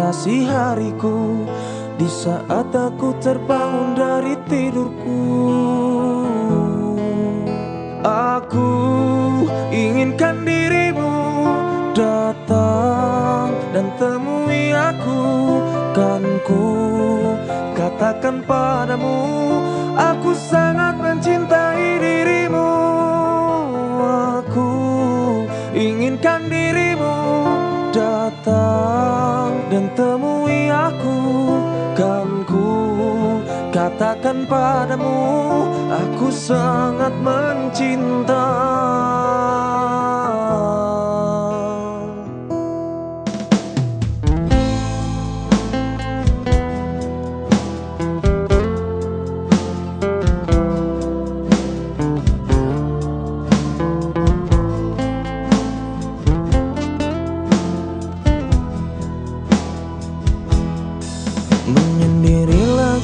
menghiasi hariku Di saat aku terbangun dari tidurku. Aku inginkan dirimu datang dan temui aku. Kan ku katakan padamu dan temui aku Kan ku katakan padamu Aku sangat mencinta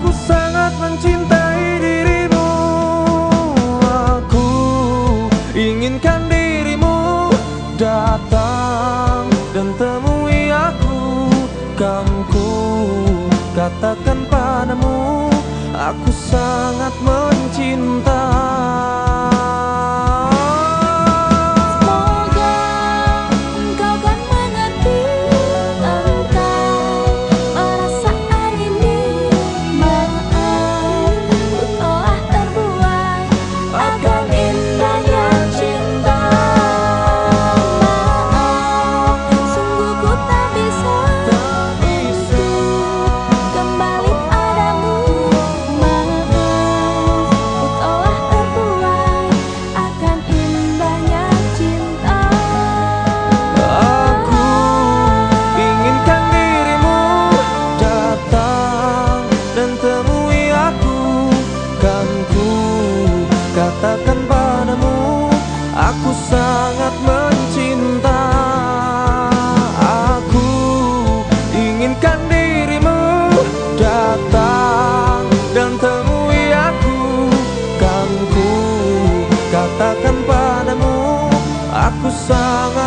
Aku sangat mencintai dirimu. Aku inginkan dirimu datang dan temui aku. Ku katakan padamu Aku sangat mencinta katakan padamu Aku sangat